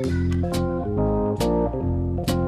Thank you.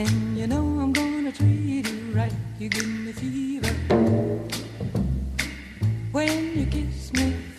And you know I'm gonna treat you right. You give me fever when you kiss me.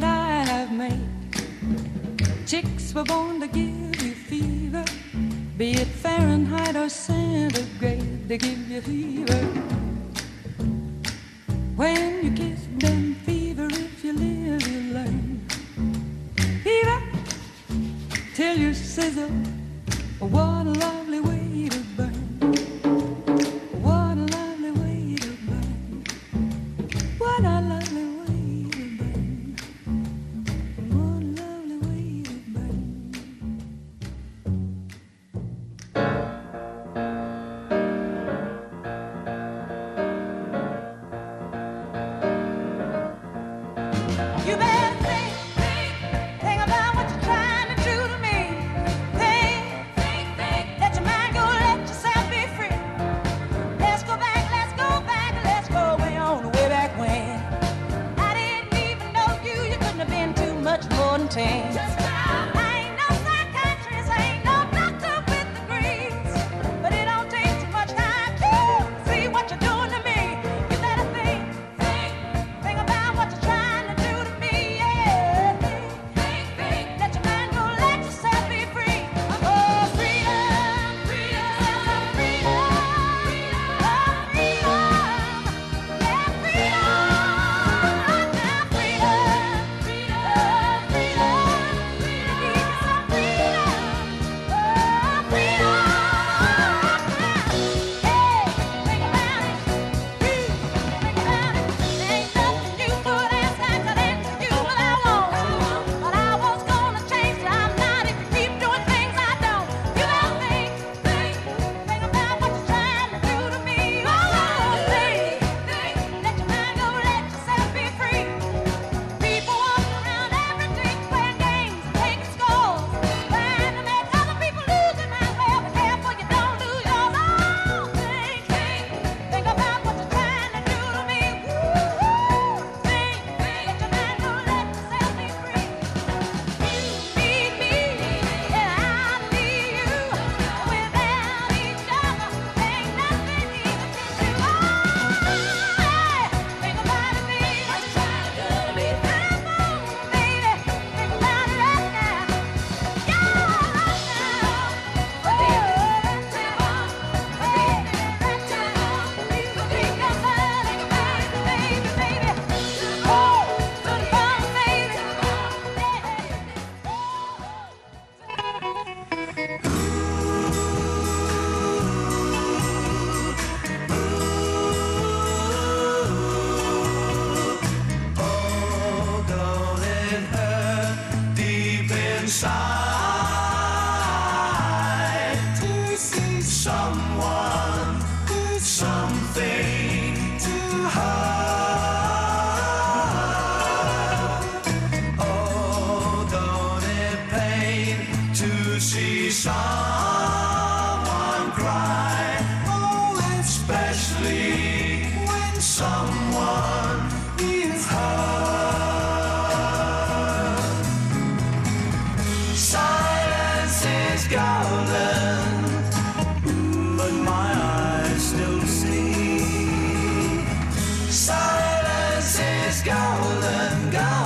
that I have made. Chicks were born to give you fever, be it Fahrenheit or centigrade, they give you fever. When you kiss them, Silence is golden, golden.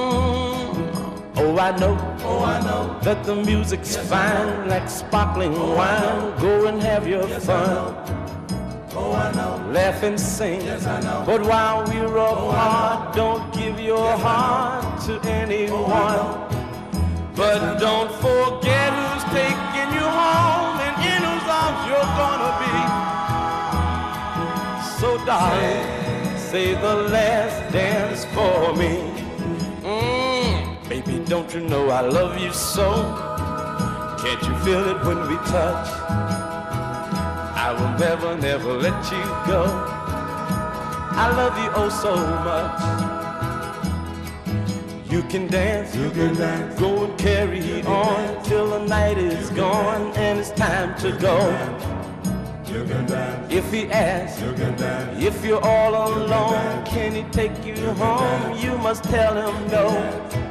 Oh, I know, oh, I know that the music's fine, like sparkling wine. Go and have your fun. Oh, I know. Laugh and sing. Yes, I know. But while we're apart, don't give your heart to anyone. But don't forget who's taking you home and in whose arms you're gonna be. So darling, say the last dance for me. Don't you know I love you so? Can't you feel it when we touch? I will never, never let you go. I love you oh so much. You can dance, you can dance. Go and carry on till the night is gone and it's time to go. You can dance, If he asks, you can dance, if you're all alone, can he take you home? You must tell him no.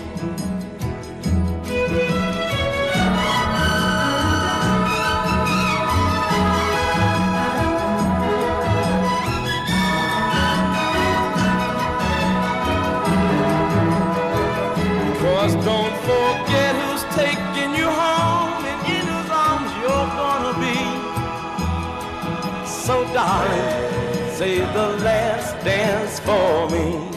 Darling, say the last dance for me.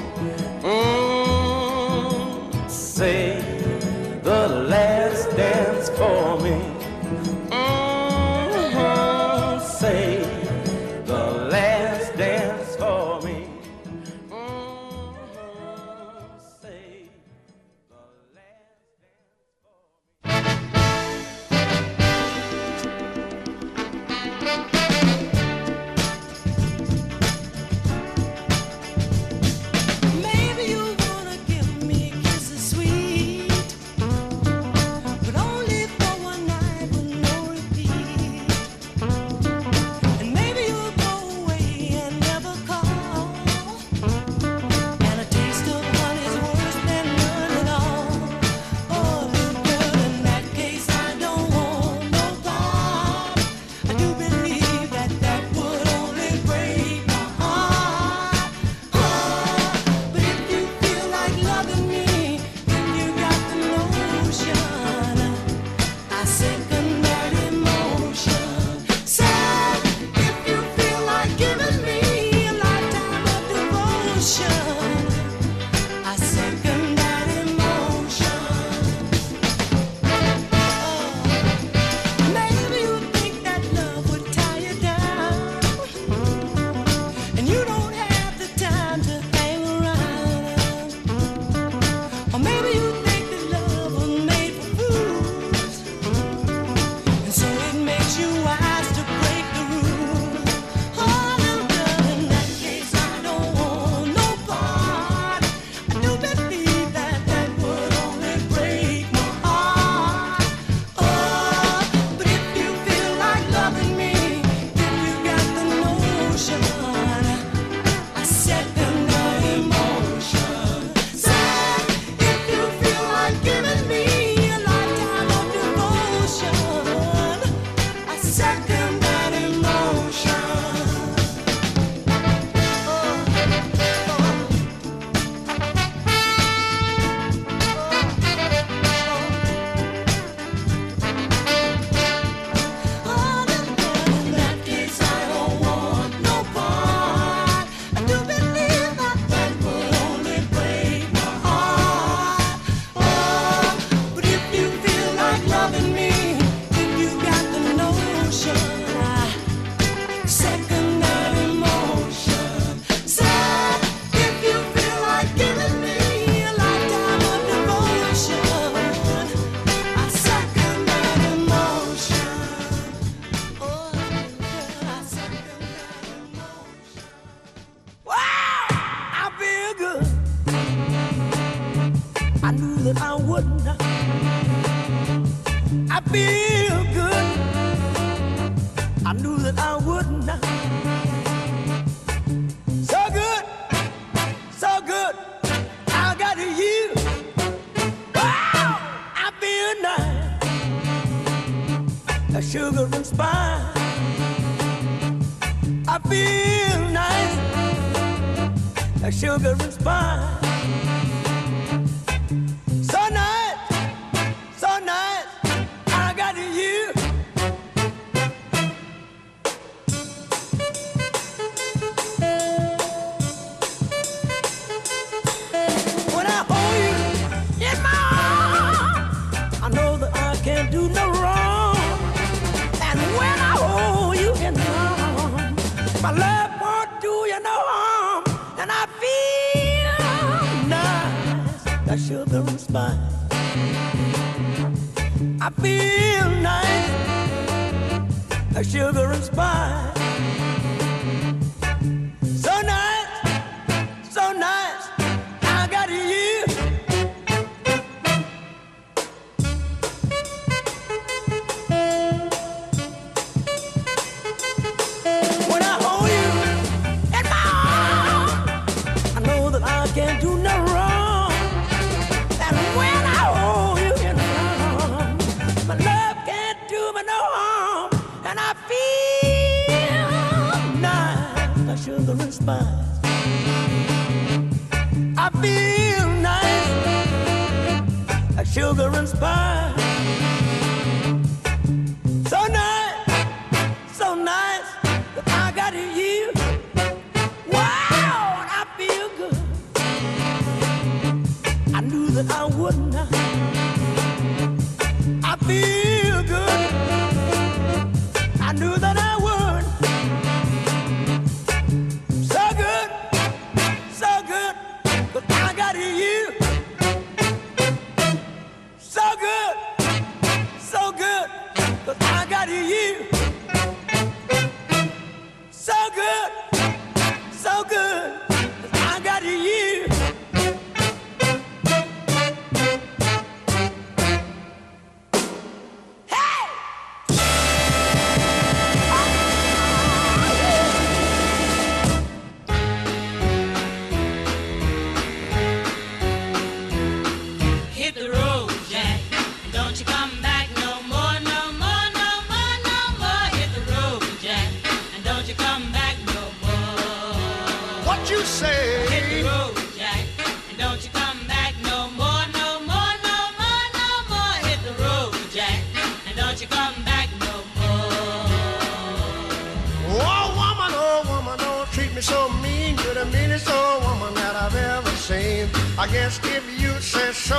I guess if you say so,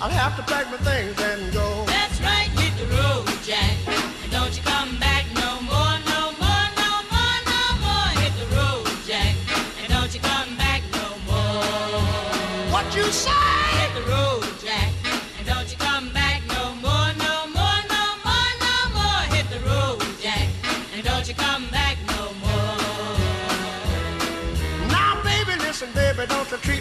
I'll have to pack my things and go. That's right, hit the road, Jack.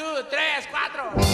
2, 3, 4.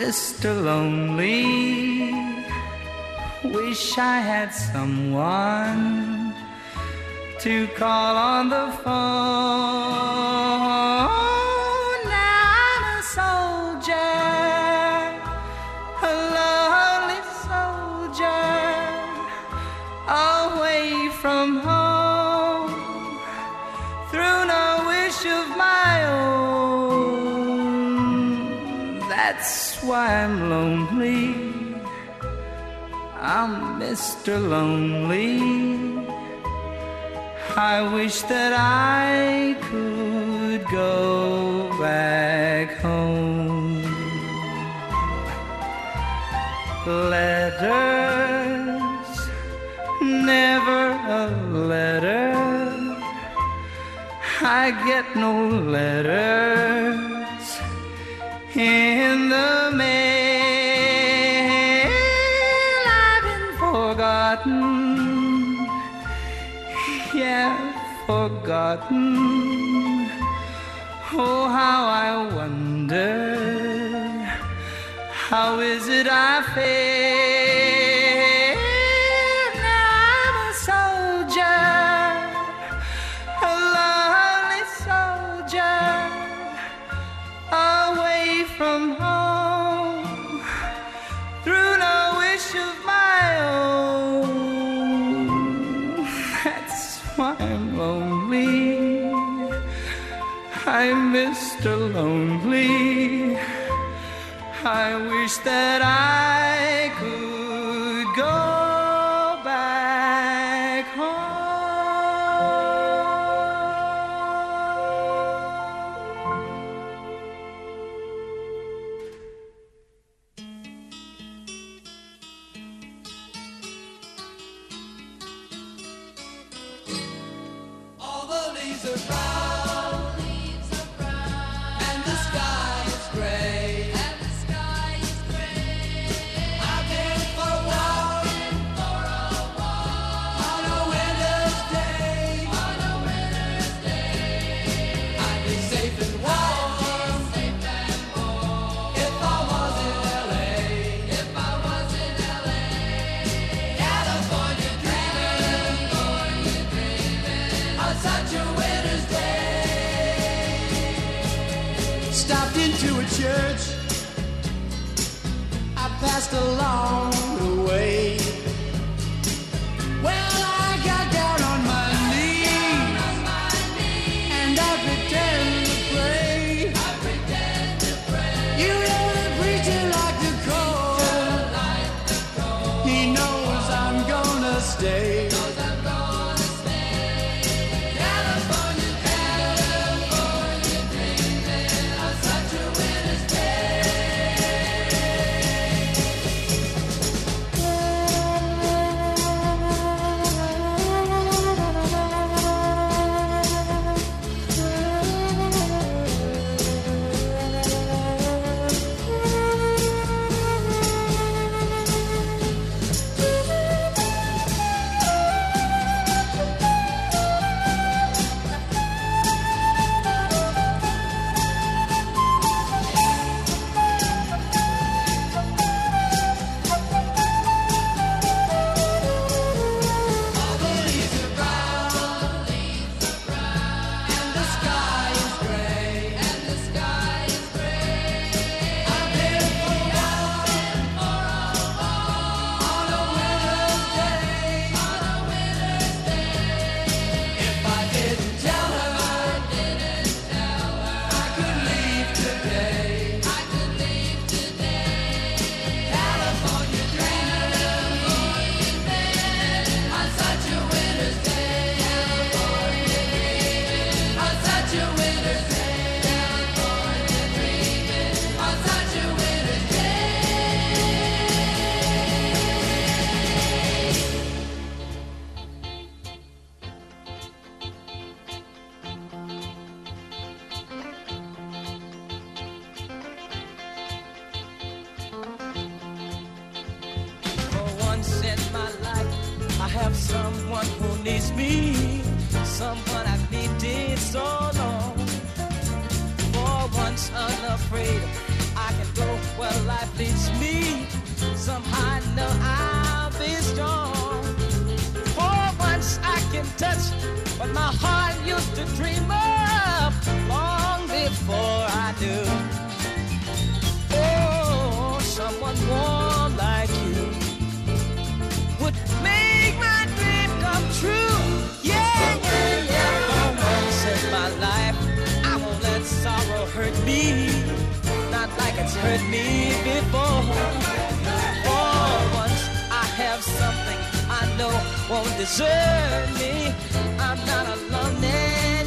Mr. Lonely. Wish I had someone to call on the phone. I'm lonely. I'm Mr. Lonely. I wish that I could go back home. Letters, never a letter. I get no letter in the mail. I've been forgotten. Yeah forgotten. Oh how I wonder how is it I fail? Mr. Lonely. I wish that I could go. hurt me before. Oh, once I have something I know won't desert me, I'm not alone. Now.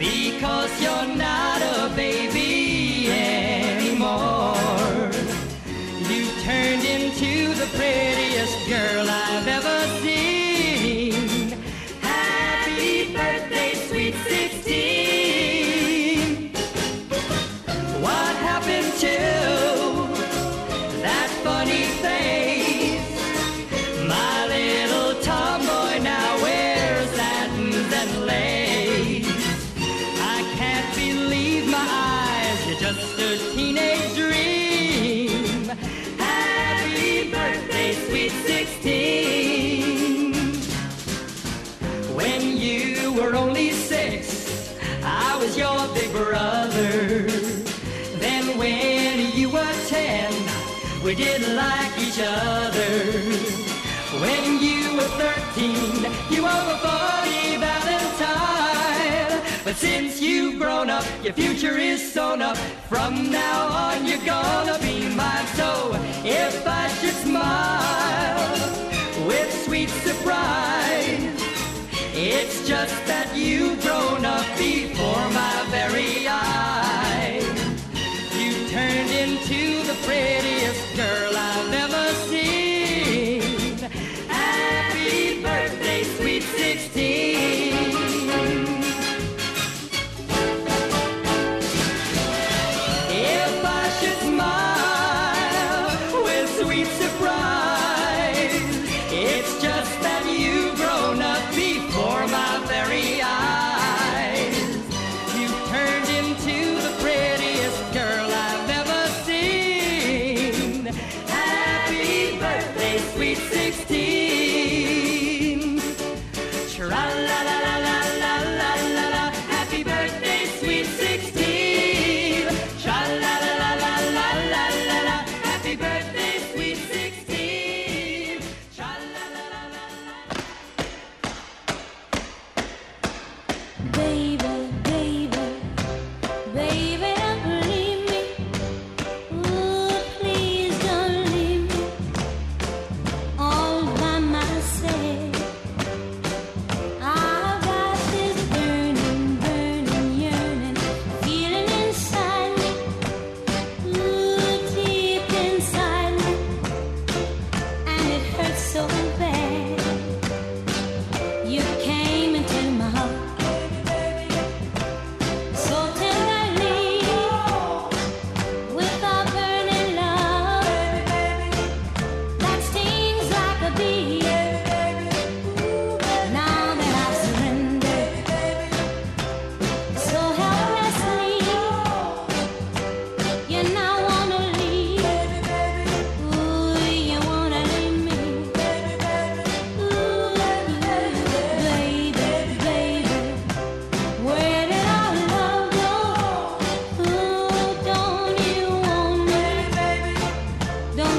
because you're not a baby. Other. When you were 13, you were a 40 Valentine. But since you've grown up, your future is sewn up. From now on, you're gonna be mine. So if I should smile with sweet surprise, it's just that you've grown up before my very eyes. You turned into the prettiest girl I've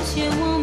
写我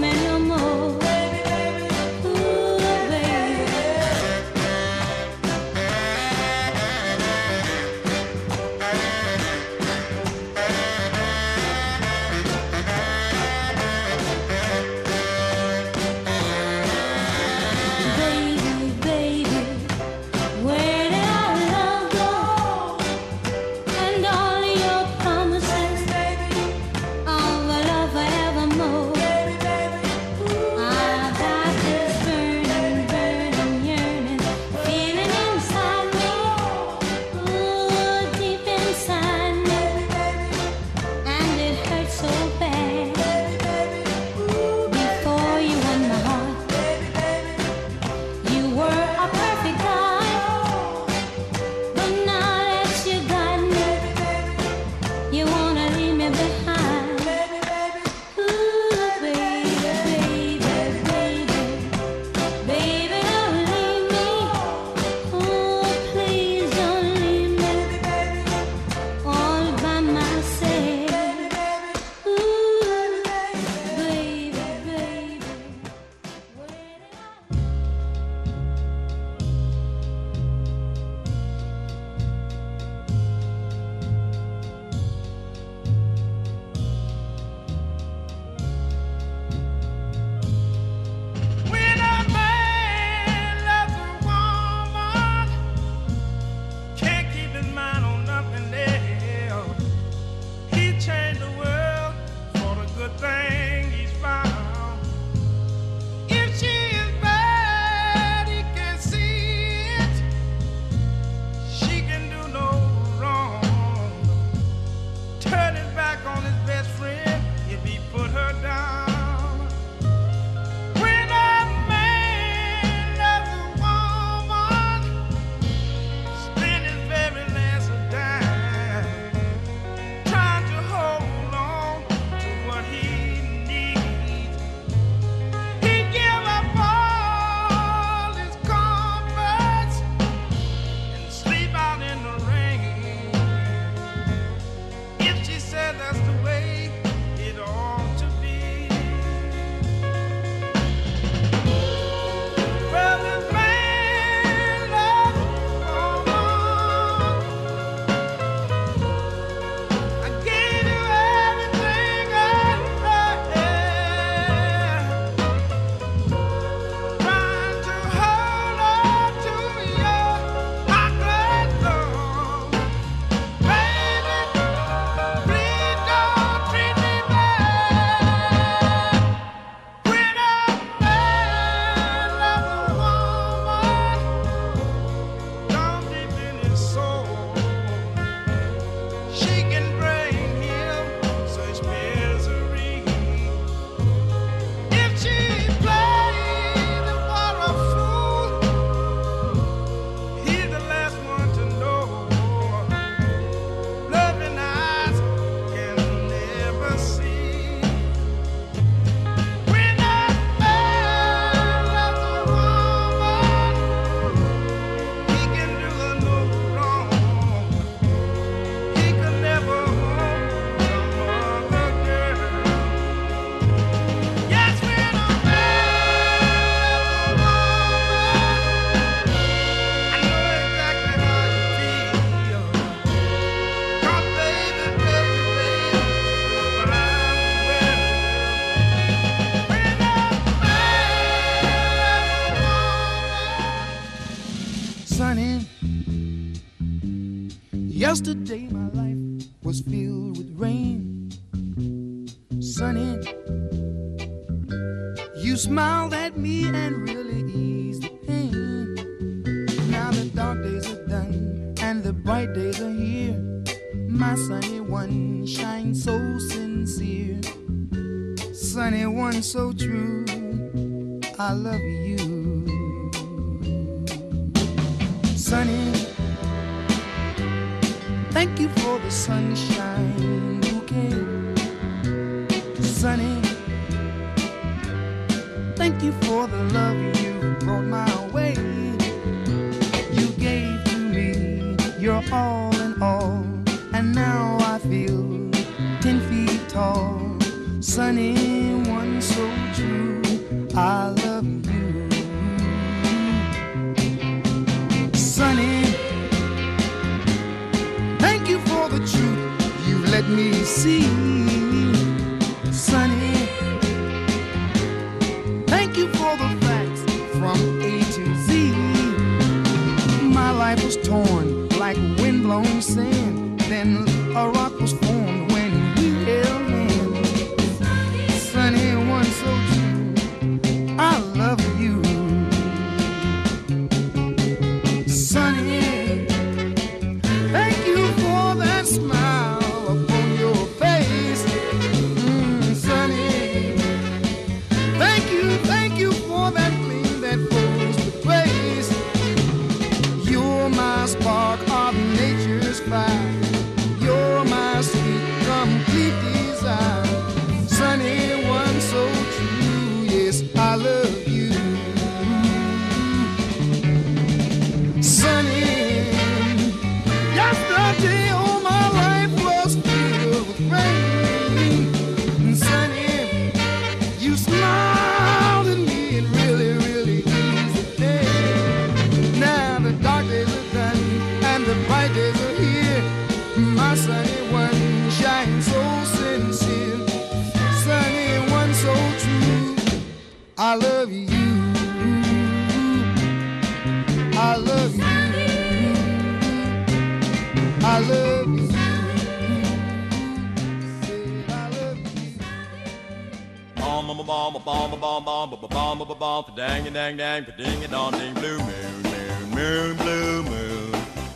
a dang dang, pa ding dong ding, blue moon, moon, moon, blue moon,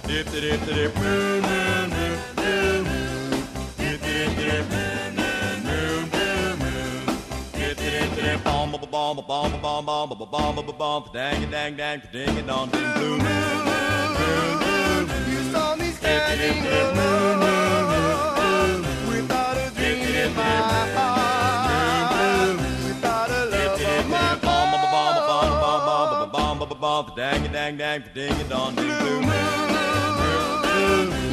dip dip dip dip, moon, moon, moon, blue moon, dip dip dip, moon, moon, moon, blue moon, dip dip dip, bomb bomb bomb bomb bomb bomb bomb bomb bomb, dang a dang dang, pa ding a dong ding, blue moon. dang a dang dang ding it, dong blue moon.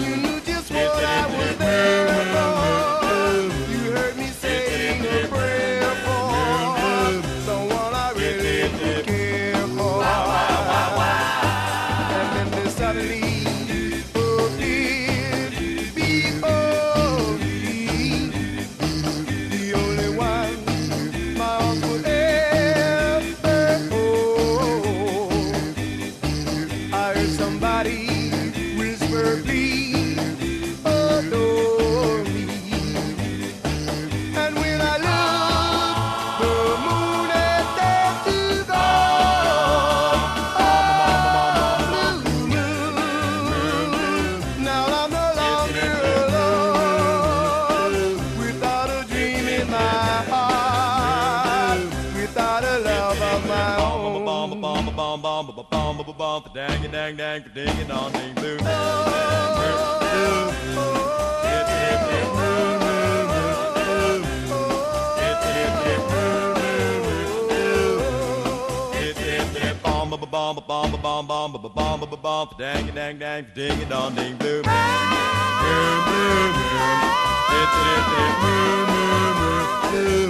You knew just what I was there for. dang dang ding and dong ding blue. Bomb, bomb, bomb, bomb, bomb, bomb, bomb, bomb, dang, dang, dang, ding, dong, ding, blue, boom, boom, boom, it's it, it, boom, boom, boom, boom,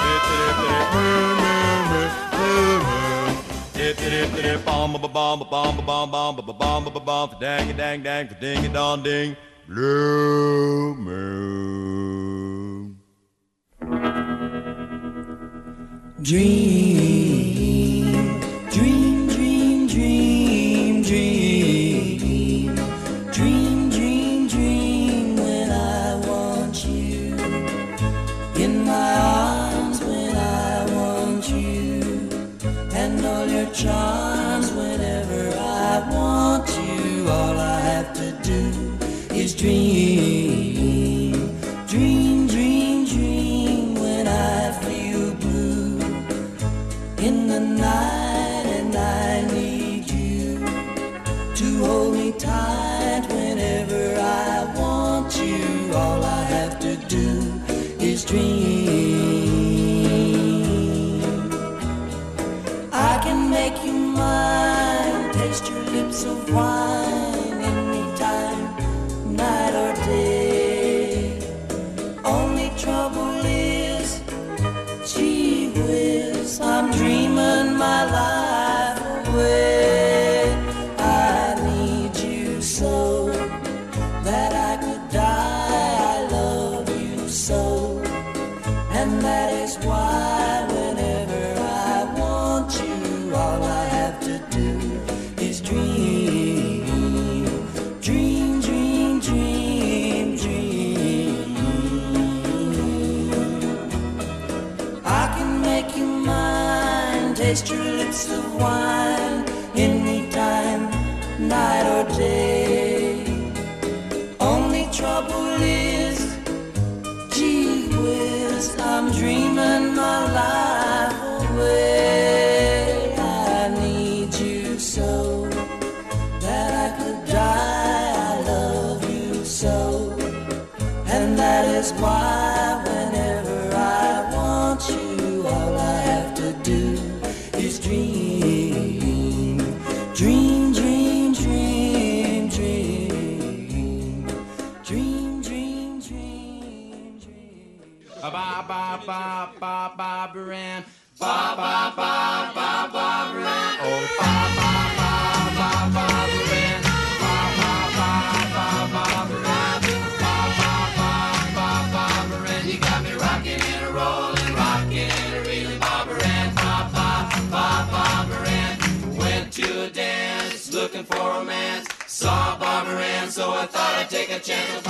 it's it, it, boom, boom, boom, boom bomb bomb bomb bomb bomb bomb bomb bomb bomb dang dang dang ding dong ding blue moon dream. charms whenever I want to. All I have to do is dream. like a channel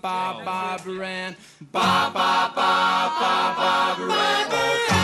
ba ba Barbara Ann. Ba ba ba ba Barbara Ann.